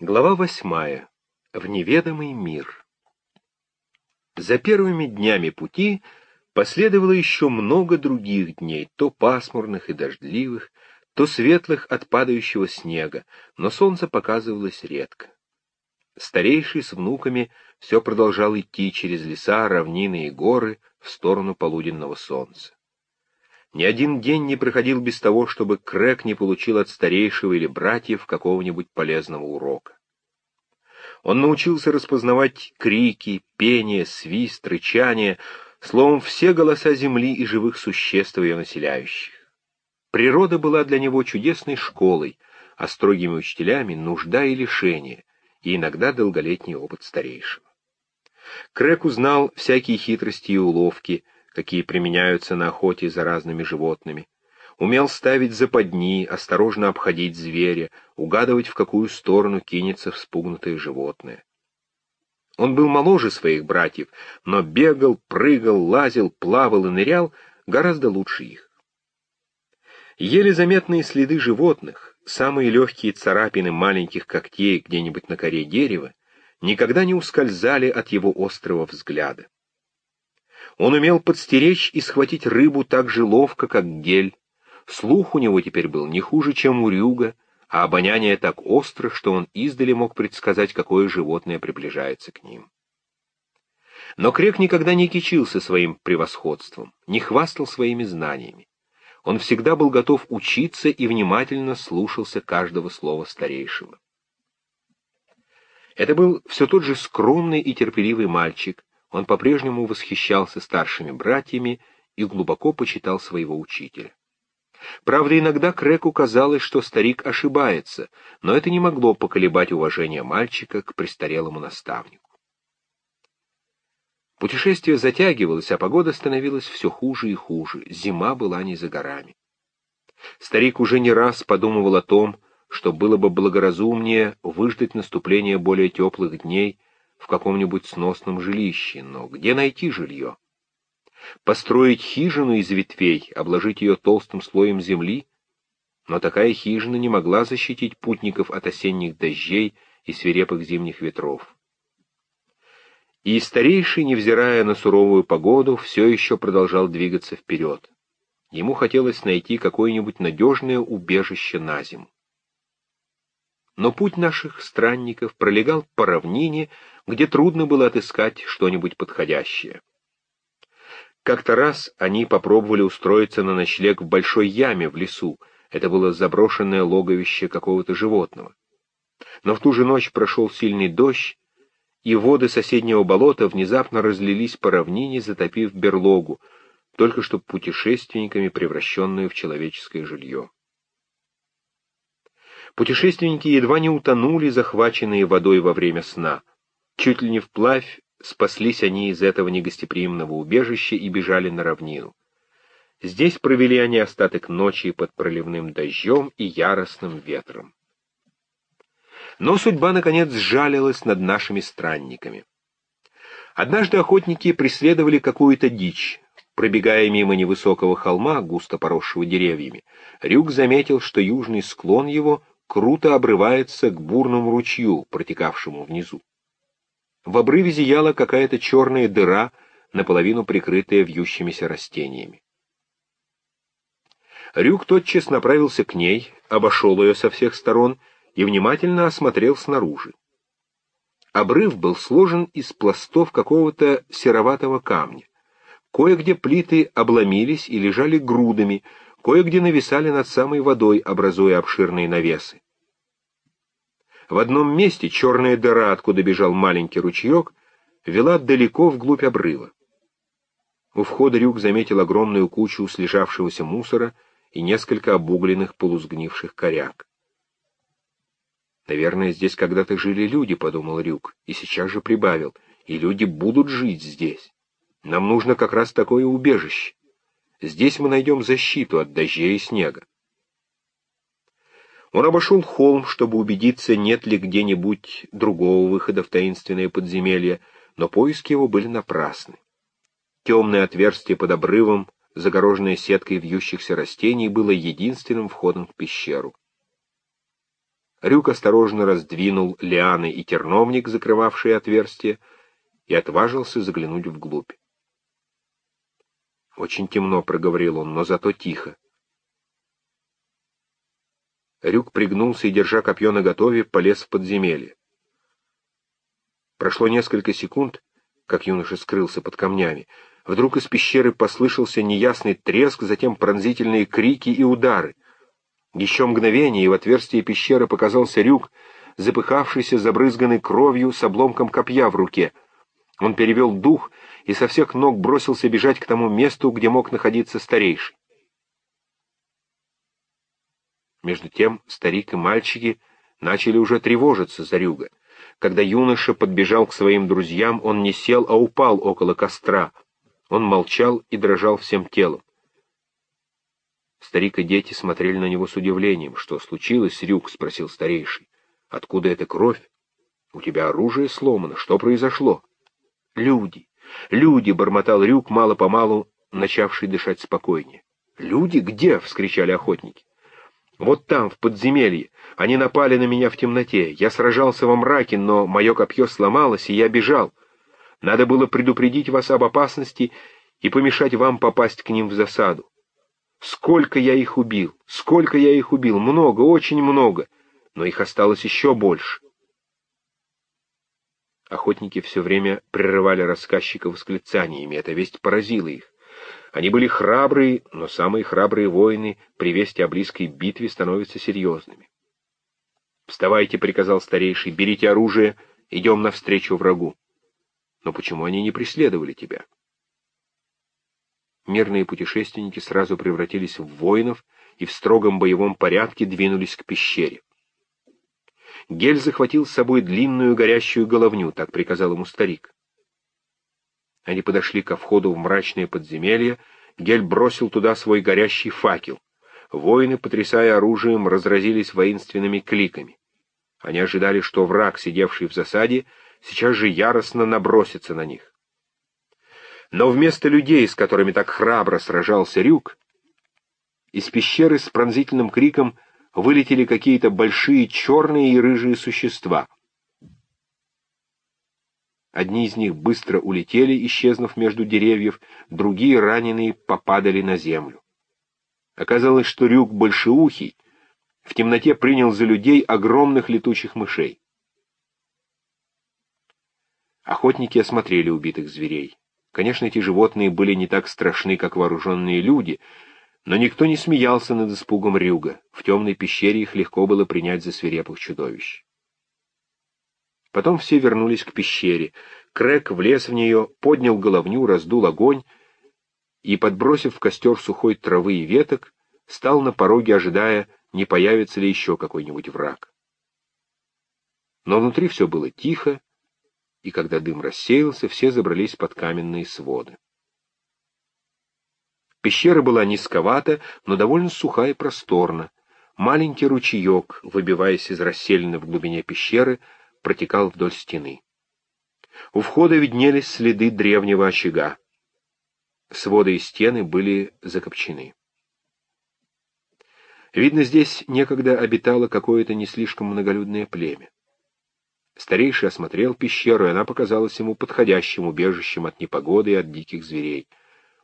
Глава восьмая. В неведомый мир. За первыми днями пути последовало еще много других дней, то пасмурных и дождливых, то светлых от падающего снега, но солнце показывалось редко. Старейший с внуками все продолжал идти через леса, равнины и горы в сторону полуденного солнца. Ни один день не проходил без того, чтобы Крэк не получил от старейшего или братьев какого-нибудь полезного урока. Он научился распознавать крики, пение, свист, рычание, словом, все голоса земли и живых существ ее населяющих. Природа была для него чудесной школой, а строгими учителями — нужда и лишение, и иногда долголетний опыт старейшего. Крэк узнал всякие хитрости и уловки — какие применяются на охоте за разными животными. Умел ставить западни, осторожно обходить зверя, угадывать, в какую сторону кинется вспугнутое животное. Он был моложе своих братьев, но бегал, прыгал, лазил, плавал и нырял гораздо лучше их. Еле заметные следы животных, самые легкие царапины маленьких когтей где-нибудь на коре дерева, никогда не ускользали от его острого взгляда. Он умел подстеречь и схватить рыбу так же ловко, как гель. Слух у него теперь был не хуже, чем у рюга, а обоняние так остро, что он издали мог предсказать, какое животное приближается к ним. Но Крек никогда не кичился своим превосходством, не хвастал своими знаниями. Он всегда был готов учиться и внимательно слушался каждого слова старейшего. Это был все тот же скромный и терпеливый мальчик, он по-прежнему восхищался старшими братьями и глубоко почитал своего учителя. Правда, иногда Креку казалось, что старик ошибается, но это не могло поколебать уважение мальчика к престарелому наставнику. Путешествие затягивалось, а погода становилась все хуже и хуже, зима была не за горами. Старик уже не раз подумывал о том, что было бы благоразумнее выждать наступление более теплых дней, в каком-нибудь сносном жилище, но где найти жилье? Построить хижину из ветвей, обложить ее толстым слоем земли? Но такая хижина не могла защитить путников от осенних дождей и свирепых зимних ветров. И старейший, невзирая на суровую погоду, все еще продолжал двигаться вперед. Ему хотелось найти какое-нибудь надежное убежище на зиму. Но путь наших странников пролегал по равнине, где трудно было отыскать что-нибудь подходящее. Как-то раз они попробовали устроиться на ночлег в большой яме в лесу, это было заброшенное логовище какого-то животного. Но в ту же ночь прошел сильный дождь, и воды соседнего болота внезапно разлились по равнине, затопив берлогу, только что путешественниками превращенную в человеческое жилье. Путешественники едва не утонули, захваченные водой во время сна. Чуть ли не вплавь спаслись они из этого негостеприимного убежища и бежали на равнину. Здесь провели они остаток ночи под проливным дождем и яростным ветром. Но судьба, наконец, сжалилась над нашими странниками. Однажды охотники преследовали какую-то дичь. Пробегая мимо невысокого холма, густо поросшего деревьями, Рюк заметил, что южный склон его круто обрывается к бурному ручью, протекавшему внизу. В обрыве зияла какая-то черная дыра, наполовину прикрытая вьющимися растениями. Рюк тотчас направился к ней, обошел ее со всех сторон и внимательно осмотрел снаружи. Обрыв был сложен из пластов какого-то сероватого камня. Кое-где плиты обломились и лежали грудами, кое-где нависали над самой водой, образуя обширные навесы. В одном месте черная дыра, откуда бежал маленький ручеек, вела далеко вглубь обрыва. У входа Рюк заметил огромную кучу слежавшегося мусора и несколько обугленных полусгнивших коряк. «Наверное, здесь когда-то жили люди», — подумал Рюк, и сейчас же прибавил, «и люди будут жить здесь. Нам нужно как раз такое убежище. Здесь мы найдем защиту от дождей и снега». Он обошел холм, чтобы убедиться, нет ли где-нибудь другого выхода в таинственное подземелье, но поиски его были напрасны. Темное отверстие под обрывом, загороженное сеткой вьющихся растений, было единственным входом в пещеру. Рюк осторожно раздвинул лианы и терновник, закрывавшие отверстие, и отважился заглянуть вглубь. «Очень темно», — проговорил он, — «но зато тихо». Рюк пригнулся и, держа копье наготове, полез в подземелье. Прошло несколько секунд, как юноша скрылся под камнями. Вдруг из пещеры послышался неясный треск, затем пронзительные крики и удары. Еще мгновение, и в отверстие пещеры показался Рюк, запыхавшийся, забрызганный кровью, с обломком копья в руке. Он перевел дух и со всех ног бросился бежать к тому месту, где мог находиться старейший. Между тем старик и мальчики начали уже тревожиться за Рюга. Когда юноша подбежал к своим друзьям, он не сел, а упал около костра. Он молчал и дрожал всем телом. Старик и дети смотрели на него с удивлением. «Что случилось, Рюк?» — спросил старейший. «Откуда эта кровь? У тебя оружие сломано. Что произошло?» «Люди! Люди!» — бормотал Рюк, мало-помалу начавший дышать спокойнее. «Люди? Где?» — вскричали охотники. Вот там, в подземелье. Они напали на меня в темноте. Я сражался во мраке, но мое копье сломалось, и я бежал. Надо было предупредить вас об опасности и помешать вам попасть к ним в засаду. Сколько я их убил! Сколько я их убил! Много, очень много! Но их осталось еще больше. Охотники все время прерывали рассказчика восклицаниями. Эта весть поразила их. Они были храбрые, но самые храбрые воины при вести о близкой битве становятся серьезными. «Вставайте», — приказал старейший, — «берите оружие, идем навстречу врагу». «Но почему они не преследовали тебя?» Мирные путешественники сразу превратились в воинов и в строгом боевом порядке двинулись к пещере. Гель захватил с собой длинную горящую головню, так приказал ему старик. Они подошли ко входу в мрачное подземелье, Гель бросил туда свой горящий факел. Воины, потрясая оружием, разразились воинственными кликами. Они ожидали, что враг, сидевший в засаде, сейчас же яростно набросится на них. Но вместо людей, с которыми так храбро сражался Рюк, из пещеры с пронзительным криком вылетели какие-то большие черные и рыжие существа — Одни из них быстро улетели, исчезнув между деревьев, другие, раненые, попадали на землю. Оказалось, что Рюк большеухий в темноте принял за людей огромных летучих мышей. Охотники осмотрели убитых зверей. Конечно, эти животные были не так страшны, как вооруженные люди, но никто не смеялся над испугом Рюга. В темной пещере их легко было принять за свирепых чудовищ. Потом все вернулись к пещере. Крэк влез в нее, поднял головню, раздул огонь и, подбросив в костер сухой травы и веток, стал на пороге, ожидая, не появится ли еще какой-нибудь враг. Но внутри все было тихо, и когда дым рассеялся, все забрались под каменные своды. Пещера была низковата, но довольно суха и просторна. Маленький ручеек, выбиваясь из расселены в глубине пещеры, протекал вдоль стены. У входа виднелись следы древнего очага. Своды и стены были закопчены. Видно, здесь некогда обитало какое-то не слишком многолюдное племя. Старейший осмотрел пещеру, и она показалась ему подходящим убежищем от непогоды и от диких зверей.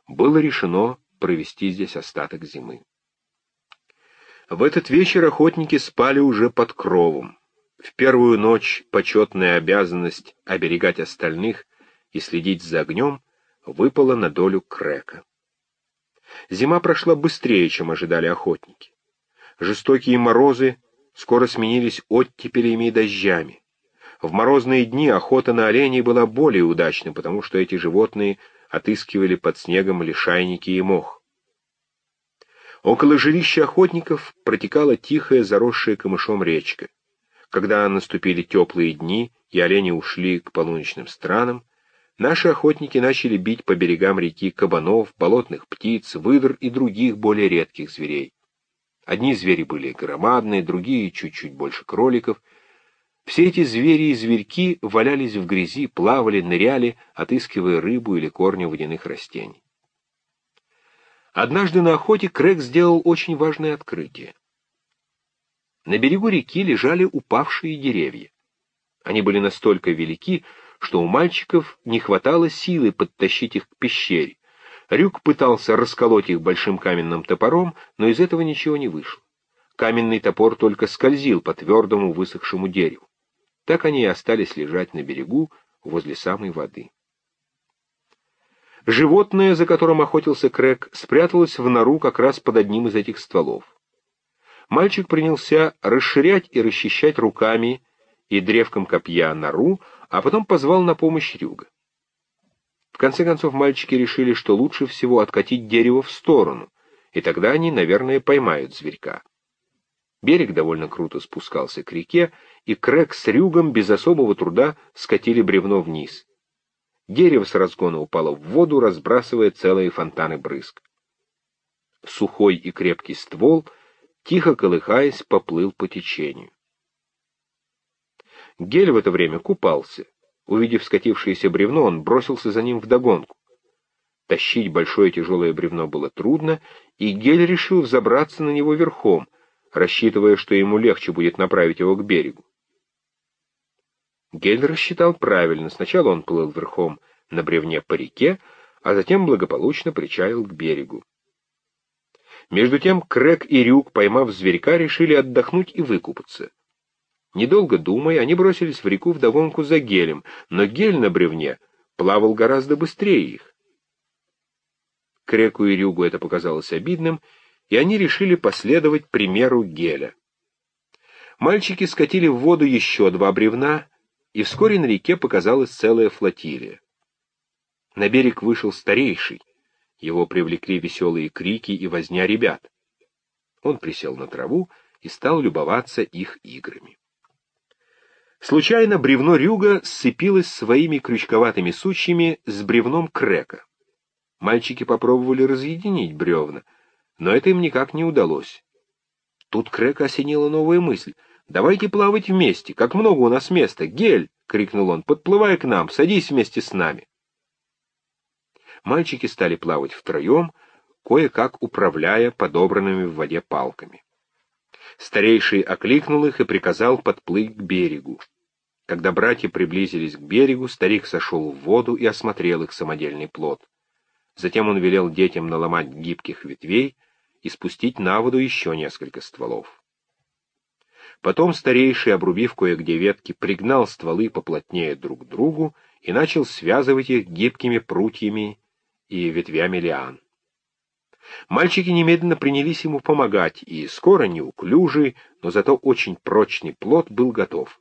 Было решено провести здесь остаток зимы. В этот вечер охотники спали уже под кровом. В первую ночь почетная обязанность оберегать остальных и следить за огнем выпала на долю Крека. Зима прошла быстрее, чем ожидали охотники. Жестокие морозы скоро сменились оттепелями и дождями. В морозные дни охота на оленей была более удачной, потому что эти животные отыскивали под снегом лишайники и мох. Около жилища охотников протекала тихая, заросшая камышом речка. Когда наступили теплые дни и олени ушли к полуночным странам, наши охотники начали бить по берегам реки кабанов, болотных птиц, выдр и других более редких зверей. Одни звери были громадные, другие чуть-чуть больше кроликов. Все эти звери и зверьки валялись в грязи, плавали, ныряли, отыскивая рыбу или корни водяных растений. Однажды на охоте Крэг сделал очень важное открытие. На берегу реки лежали упавшие деревья. Они были настолько велики, что у мальчиков не хватало силы подтащить их к пещере. Рюк пытался расколоть их большим каменным топором, но из этого ничего не вышло. Каменный топор только скользил по твердому высохшему дереву. Так они и остались лежать на берегу возле самой воды. Животное, за которым охотился Крэг, спряталось в нору как раз под одним из этих стволов. Мальчик принялся расширять и расчищать руками и древком копья нору, а потом позвал на помощь Рюга. В конце концов мальчики решили, что лучше всего откатить дерево в сторону, и тогда они, наверное, поймают зверька. Берег довольно круто спускался к реке, и Крэг с Рюгом без особого труда скатили бревно вниз. Дерево с разгона упало в воду, разбрасывая целые фонтаны брызг. Сухой и крепкий ствол, тихо колыхаясь, поплыл по течению. Гель в это время купался. Увидев скатившееся бревно, он бросился за ним вдогонку. Тащить большое тяжелое бревно было трудно, и Гель решил взобраться на него верхом, рассчитывая, что ему легче будет направить его к берегу. Гель рассчитал правильно. Сначала он плыл верхом на бревне по реке, а затем благополучно причалил к берегу. Между тем Крэг и Рюк, поймав зверька, решили отдохнуть и выкупаться. Недолго думая, они бросились в реку вдогонку за гелем, но гель на бревне плавал гораздо быстрее их. Креку и Рюгу это показалось обидным, и они решили последовать примеру геля. Мальчики скатили в воду еще два бревна, и вскоре на реке показалась целая флотилия. На берег вышел старейший. Его привлекли веселые крики и возня ребят. Он присел на траву и стал любоваться их играми. Случайно бревно рюга сцепилось своими крючковатыми сучьями с бревном крека. Мальчики попробовали разъединить бревна, но это им никак не удалось. Тут Крека осенила новая мысль. «Давайте плавать вместе. Как много у нас места! Гель!» — крикнул он. «Подплывай к нам! Садись вместе с нами!» Мальчики стали плавать втроем, кое-как управляя подобранными в воде палками. Старейший окликнул их и приказал подплыть к берегу. Когда братья приблизились к берегу, старик сошел в воду и осмотрел их самодельный плод. Затем он велел детям наломать гибких ветвей и спустить на воду еще несколько стволов. Потом старейший, обрубив кое-где ветки, пригнал стволы поплотнее друг к другу и начал связывать их гибкими прутьями и ветвями лиан. Мальчики немедленно принялись ему помогать, и скоро неуклюжий, но зато очень прочный плод был готов.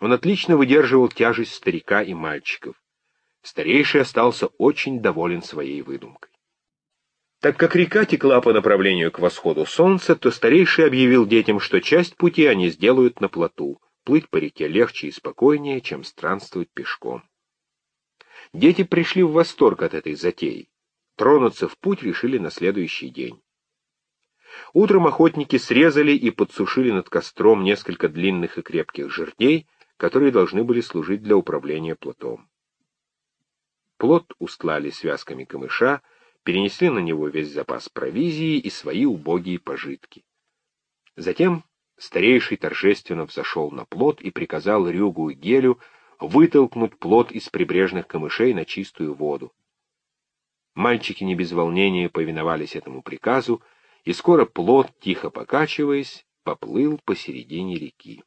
Он отлично выдерживал тяжесть старика и мальчиков. Старейший остался очень доволен своей выдумкой. Так как река текла по направлению к восходу солнца, то старейший объявил детям, что часть пути они сделают на плоту. Плыть по реке легче и спокойнее, чем странствовать пешком. Дети пришли в восторг от этой затеи. Тронуться в путь решили на следующий день. Утром охотники срезали и подсушили над костром несколько длинных и крепких жердей, которые должны были служить для управления плотом. Плот устлали связками камыша, перенесли на него весь запас провизии и свои убогие пожитки. Затем старейший торжественно взошел на плот и приказал Рюгу и Гелю вытолкнуть плот из прибрежных камышей на чистую воду. Мальчики не без волнения повиновались этому приказу, и скоро плот, тихо покачиваясь, поплыл посередине реки.